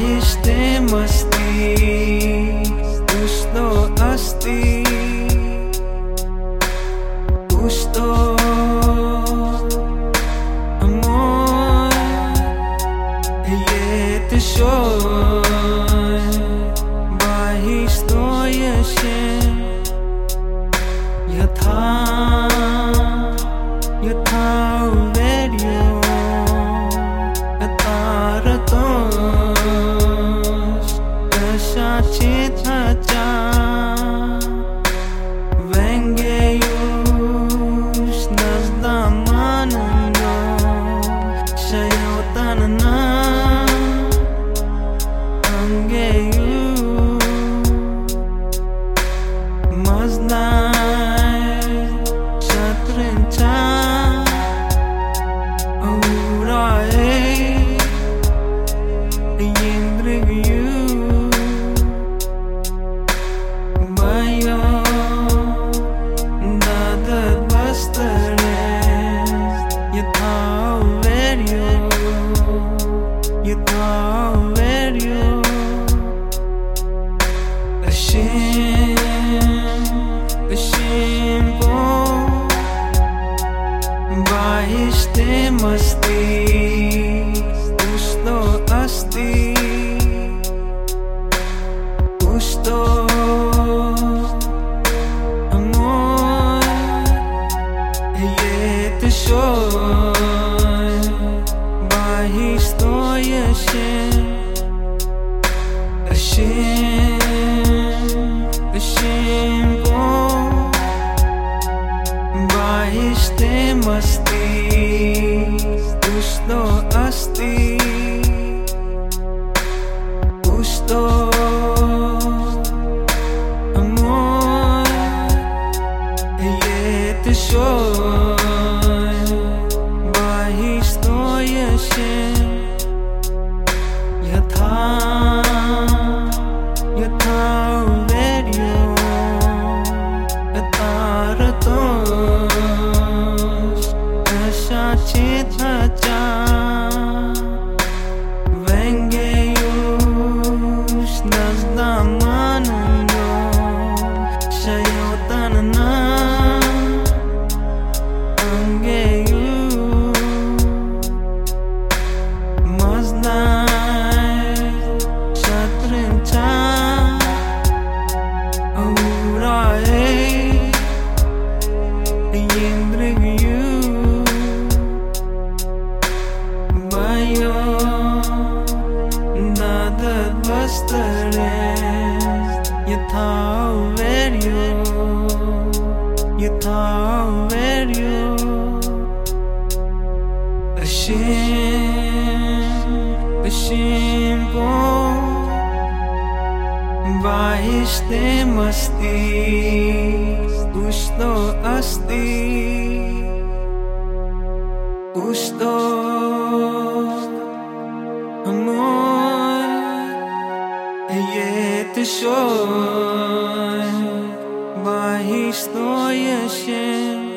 mais temas ti. Yıkan veriyor Eşim Eşim bu Bahişte masti Usto asti Who's asti Gusto asti Gusto Amor Ella te soy Bahis no yashin yesterday. You thought where you, you thought where you. Ashamed, ashamed, boy. Oh. बाहिस्ते मस्ती उस्तो अस्ति उस्तो Yet shoy Bahisto yeshen